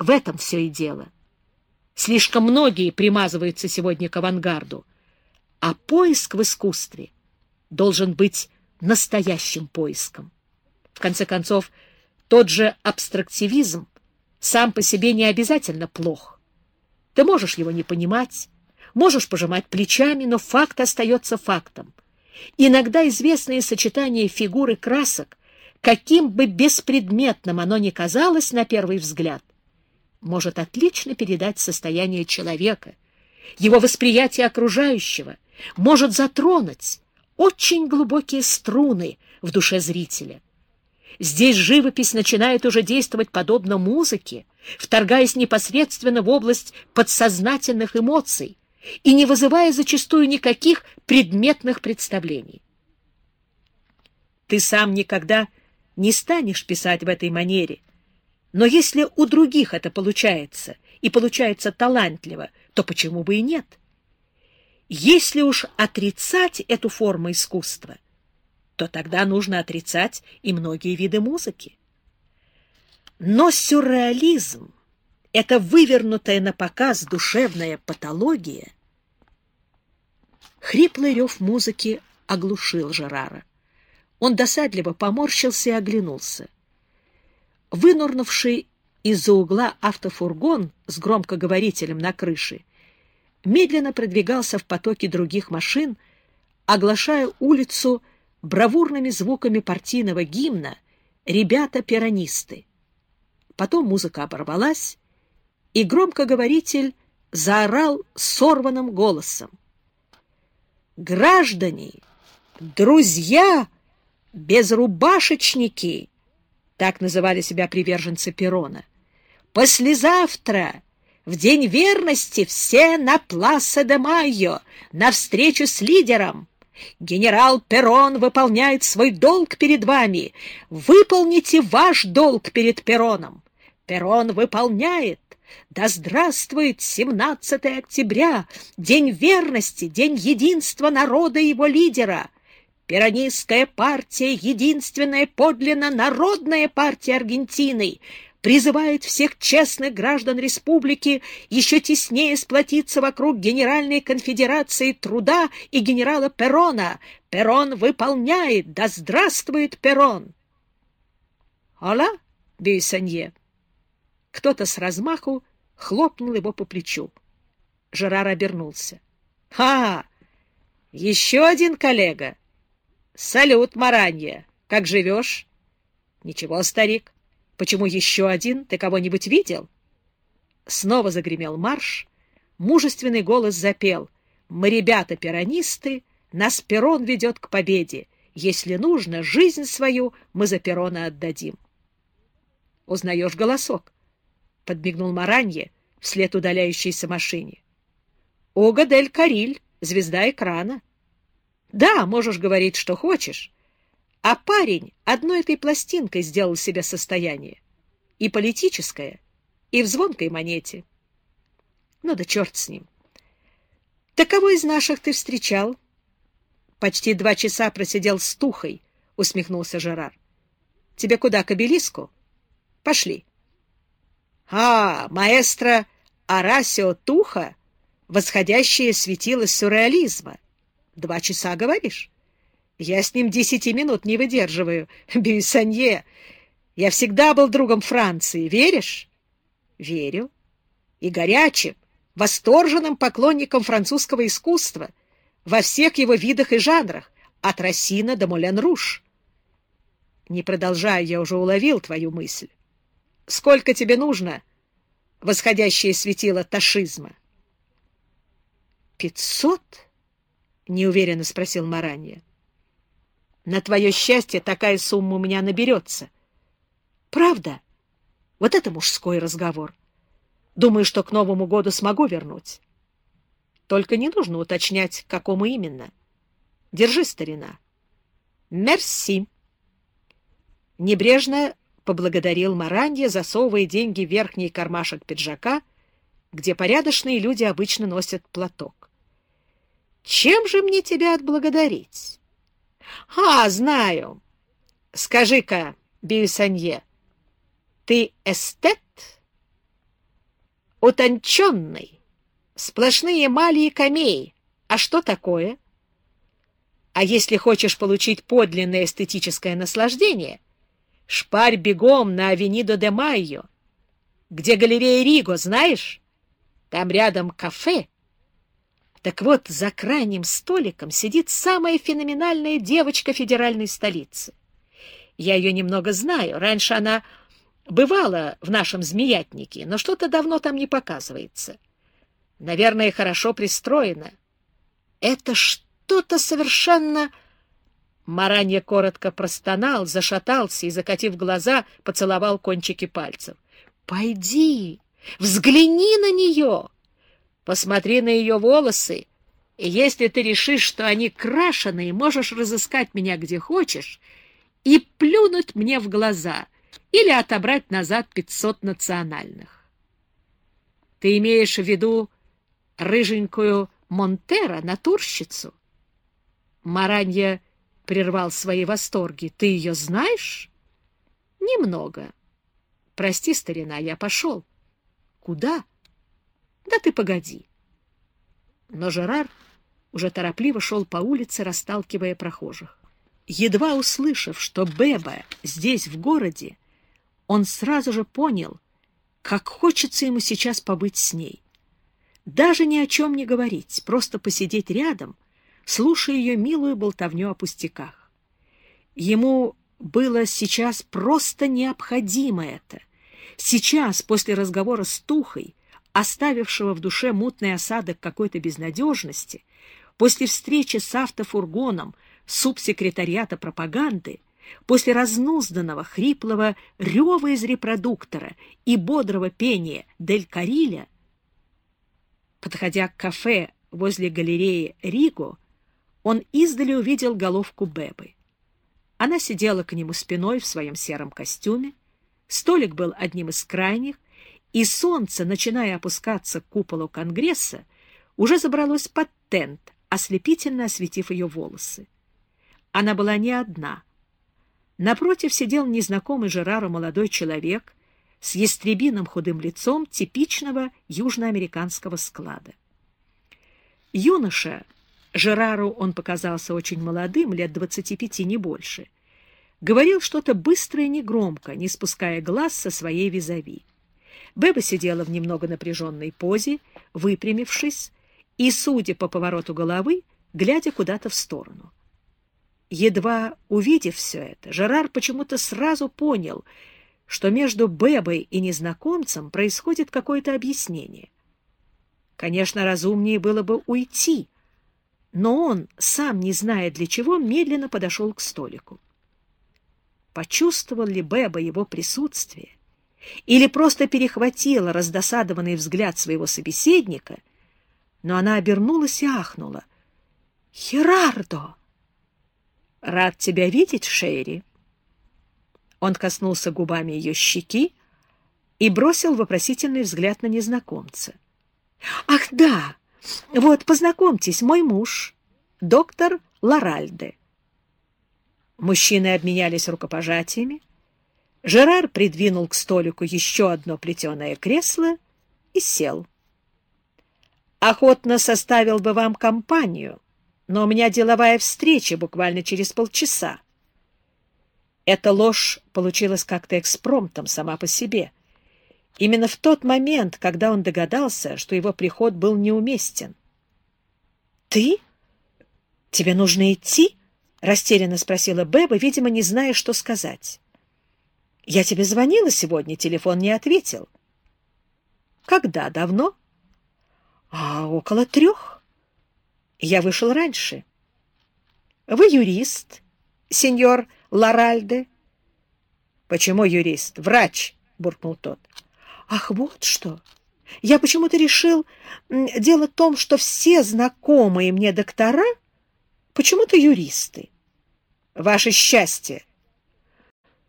В этом все и дело. Слишком многие примазываются сегодня к авангарду, а поиск в искусстве должен быть настоящим поиском. В конце концов, тот же абстрактивизм сам по себе не обязательно плох. Ты можешь его не понимать, можешь пожимать плечами, но факт остается фактом. Иногда известные сочетания фигур и красок, каким бы беспредметным оно ни казалось на первый взгляд, может отлично передать состояние человека, его восприятие окружающего, может затронуть очень глубокие струны в душе зрителя. Здесь живопись начинает уже действовать подобно музыке, вторгаясь непосредственно в область подсознательных эмоций и не вызывая зачастую никаких предметных представлений. Ты сам никогда не станешь писать в этой манере, но если у других это получается, и получается талантливо, то почему бы и нет? Если уж отрицать эту форму искусства, то тогда нужно отрицать и многие виды музыки. Но сюрреализм, эта вывернутая на показ душевная патология, хриплый рев музыки оглушил Жерара. Он досадливо поморщился и оглянулся. Вынурнувший из-за угла автофургон с громкоговорителем на крыше медленно продвигался в потоке других машин, оглашая улицу бравурными звуками партийного гимна «Ребята-пиранисты». Потом музыка оборвалась, и громкоговоритель заорал сорванным голосом. «Граждане! Друзья! Безрубашечники!» Так называли себя приверженцы Перона. «Послезавтра!» В день верности все на Пласа де Майо, на встречу с лидером. Генерал Перрон выполняет свой долг перед вами. Выполните ваш долг перед Перроном. Перрон выполняет. Да здравствует 17 октября, день верности, день единства народа и его лидера. Перонистская партия — единственная подлинно народная партия Аргентины — призывает всех честных граждан республики еще теснее сплотиться вокруг Генеральной конфедерации труда и генерала Перона. Перон выполняет! Да здравствует Перон! «Ола, Бейсанье!» Кто-то с размаху хлопнул его по плечу. Жерар обернулся. «Ха! Еще один коллега! Салют, Маранья! Как живешь?» «Ничего, старик. Почему еще один? Ты кого-нибудь видел? Снова загремел марш. Мужественный голос запел. Мы, ребята, пиранисты, нас Перрон ведет к победе. Если нужно, жизнь свою мы за Перрона отдадим. Узнаешь голосок? Подбегнул Маранье вслед удаляющейся машине. Ога дель Кариль, звезда экрана. Да, можешь говорить, что хочешь. А парень одной этой пластинкой сделал себе состояние. И политическое, и в звонкой монете. Ну да черт с ним. Так кого из наших ты встречал? Почти два часа просидел с Тухой, усмехнулся Жерар. Тебе куда, к обелиску? Пошли. А, маэстро Арасио Туха, восходящее светило сюрреализма. Два часа, говоришь? Я с ним десяти минут не выдерживаю. Бюйсанье, я всегда был другом Франции. Веришь? Верю. И горячим, восторженным поклонником французского искусства во всех его видах и жанрах, от Рассина до Мулен-Руш. Не продолжая, я уже уловил твою мысль. Сколько тебе нужно восходящее светило ташизма? — Пятьсот? — неуверенно спросил Маранья. На твое счастье такая сумма у меня наберется. Правда? Вот это мужской разговор. Думаю, что к Новому году смогу вернуть. Только не нужно уточнять, какому именно. Держи, старина. Мерси. Небрежно поблагодарил Маранье, засовывая деньги в верхний кармашек пиджака, где порядочные люди обычно носят платок. Чем же мне тебя отблагодарить? — А, знаю. Скажи-ка, Бюсанье, ты эстет? утонченный, сплошные эмали и камеи. А что такое? А если хочешь получить подлинное эстетическое наслаждение, шпарь бегом на Авенидо де Майо, где галерея Риго, знаешь? Там рядом кафе. Так вот, за крайним столиком сидит самая феноменальная девочка федеральной столицы. Я ее немного знаю. Раньше она бывала в нашем змеятнике, но что-то давно там не показывается. Наверное, хорошо пристроена. Это что-то совершенно... Маранья коротко простонал, зашатался и, закатив глаза, поцеловал кончики пальцев. — Пойди, взгляни на нее, посмотри на ее волосы, и если ты решишь, что они крашеные, можешь разыскать меня где хочешь и плюнуть мне в глаза или отобрать назад пятьсот национальных. Ты имеешь в виду рыженькую Монтера, натурщицу? Маранья прервал свои восторги. Ты ее знаешь? Немного. Прости, старина, я пошел. Куда? Да ты погоди. Но Жерар уже торопливо шел по улице, расталкивая прохожих. Едва услышав, что Беба здесь, в городе, он сразу же понял, как хочется ему сейчас побыть с ней. Даже ни о чем не говорить, просто посидеть рядом, слушая ее милую болтовню о пустяках. Ему было сейчас просто необходимо это. Сейчас, после разговора с Тухой, оставившего в душе мутный осадок какой-то безнадежности, после встречи с автофургоном субсекретариата пропаганды, После разнузданного, хриплого рева из репродуктора и бодрого пения Дель Кариля, подходя к кафе возле галереи Риго, он издали увидел головку Бебы. Она сидела к нему спиной в своем сером костюме, столик был одним из крайних, и солнце, начиная опускаться к куполу Конгресса, уже забралось под тент, ослепительно осветив ее волосы. Она была не одна — Напротив сидел незнакомый Жерару молодой человек с ястребиным худым лицом типичного южноамериканского склада. Юноша, Жерару он показался очень молодым, лет двадцати пяти, не больше, говорил что-то быстро и негромко, не спуская глаз со своей визави. Беба сидела в немного напряженной позе, выпрямившись, и, судя по повороту головы, глядя куда-то в сторону. Едва увидев все это, Жерар почему-то сразу понял, что между Бебой и незнакомцем происходит какое-то объяснение. Конечно, разумнее было бы уйти, но он, сам не зная для чего, медленно подошел к столику. Почувствовал ли Беба его присутствие или просто перехватила раздосадованный взгляд своего собеседника, но она обернулась и ахнула. «Херардо!» Рад тебя видеть, Шерри. Он коснулся губами ее щеки и бросил вопросительный взгляд на незнакомца. — Ах, да! Вот, познакомьтесь, мой муж, доктор Лоральде. Мужчины обменялись рукопожатиями. Жерар придвинул к столику еще одно плетеное кресло и сел. — Охотно составил бы вам компанию, но у меня деловая встреча буквально через полчаса. Эта ложь получилась как-то экспромтом сама по себе. Именно в тот момент, когда он догадался, что его приход был неуместен. — Ты? Тебе нужно идти? — растерянно спросила Беба, видимо, не зная, что сказать. — Я тебе звонила сегодня, телефон не ответил. — Когда? Давно? — А около трех. Я вышел раньше. — Вы юрист, сеньор Лоральде? — Почему юрист? Врач, — буркнул тот. — Ах, вот что! Я почему-то решил... Дело в том, что все знакомые мне доктора почему-то юристы. — Ваше счастье!